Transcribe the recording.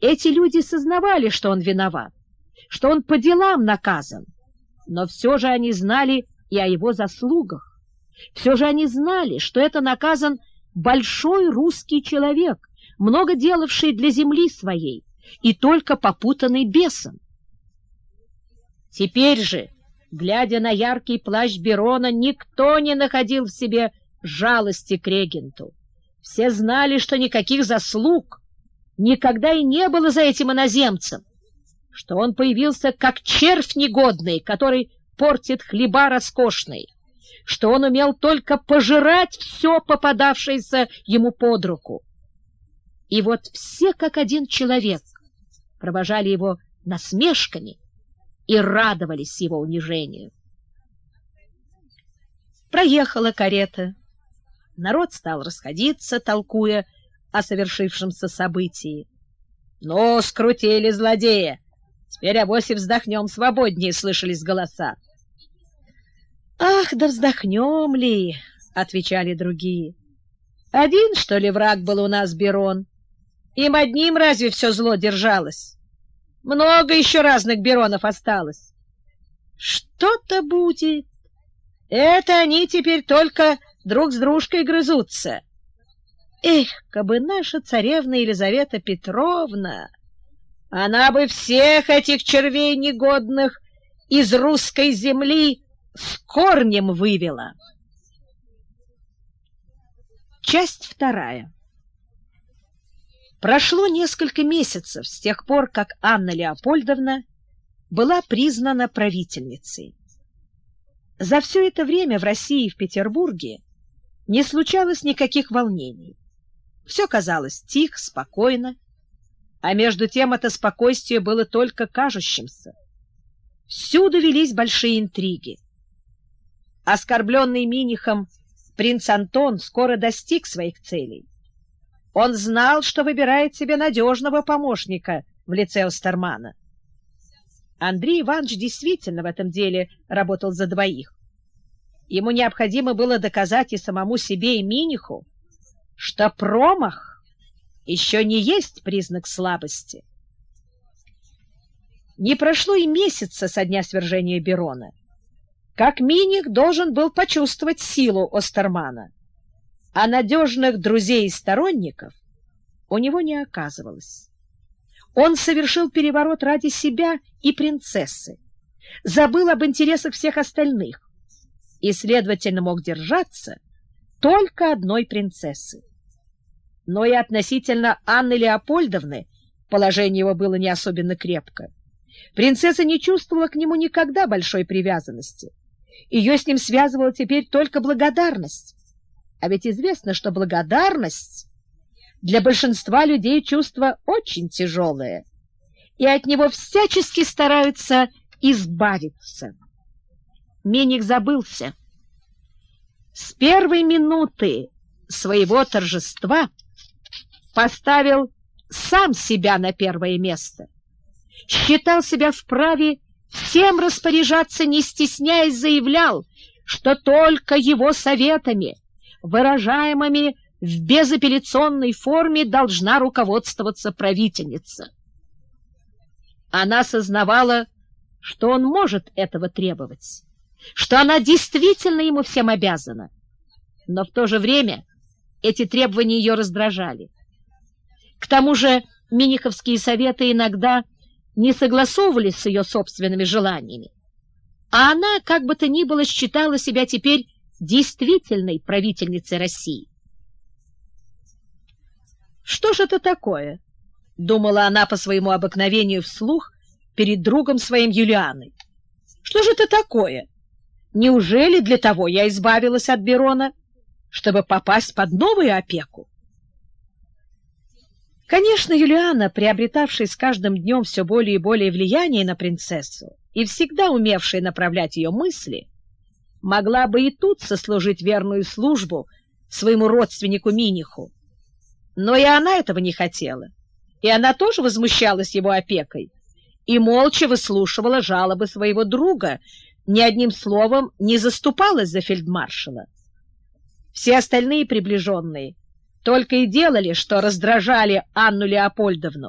Эти люди сознавали, что он виноват, что он по делам наказан, но все же они знали и о его заслугах. Все же они знали, что это наказан большой русский человек, много делавший для земли своей и только попутанный бесом. Теперь же, глядя на яркий плащ Берона, никто не находил в себе жалости к регенту. Все знали, что никаких заслуг никогда и не было за этим иноземцем, что он появился как червь негодный, который портит хлеба роскошные, что он умел только пожирать все попадавшееся ему под руку. И вот все как один человек провожали его насмешками и радовались его унижению. Проехала карета. Народ стал расходиться, толкуя о совершившемся событии. «Ну, скрутили злодея! Теперь авось и вздохнем свободнее!» — слышались голоса. «Ах, да вздохнем ли!» — отвечали другие. «Один, что ли, враг был у нас, Берон? Им одним разве все зло держалось? Много еще разных Беронов осталось. Что-то будет. Это они теперь только друг с дружкой грызутся. Эх, кабы наша царевна Елизавета Петровна, она бы всех этих червей негодных из русской земли с корнем вывела. Часть вторая. Прошло несколько месяцев с тех пор, как Анна Леопольдовна была признана правительницей. За все это время в России и в Петербурге не случалось никаких волнений. Все казалось тихо, спокойно, а между тем это спокойствие было только кажущимся. Всюду велись большие интриги. Оскорбленный Минихом принц Антон скоро достиг своих целей. Он знал, что выбирает себе надежного помощника в лице Остермана. Андрей Иванович действительно в этом деле работал за двоих. Ему необходимо было доказать и самому себе, и Миниху, что промах еще не есть признак слабости. Не прошло и месяца со дня свержения Берона как Миних должен был почувствовать силу Остермана, а надежных друзей и сторонников у него не оказывалось. Он совершил переворот ради себя и принцессы, забыл об интересах всех остальных и, следовательно, мог держаться только одной принцессы. Но и относительно Анны Леопольдовны положение его было не особенно крепко. Принцесса не чувствовала к нему никогда большой привязанности. Ее с ним связывала теперь только благодарность. А ведь известно, что благодарность для большинства людей чувство очень тяжелое, и от него всячески стараются избавиться. Меник забылся. С первой минуты своего торжества поставил сам себя на первое место, считал себя вправе всем распоряжаться, не стесняясь, заявлял, что только его советами, выражаемыми в безапелляционной форме, должна руководствоваться правительница. Она сознавала, что он может этого требовать, что она действительно ему всем обязана, но в то же время эти требования ее раздражали. К тому же Миниховские советы иногда не согласовывались с ее собственными желаниями. А она, как бы то ни было, считала себя теперь действительной правительницей России. «Что же это такое?» — думала она по своему обыкновению вслух перед другом своим Юлианой. «Что же это такое? Неужели для того я избавилась от Берона, чтобы попасть под новую опеку?» Конечно, Юлиана, приобретавшая с каждым днем все более и более влияние на принцессу и всегда умевшая направлять ее мысли, могла бы и тут сослужить верную службу своему родственнику Миниху. Но и она этого не хотела, и она тоже возмущалась его опекой и молча выслушивала жалобы своего друга, ни одним словом не заступалась за фельдмаршала. Все остальные приближенные только и делали, что раздражали Анну Леопольдовну,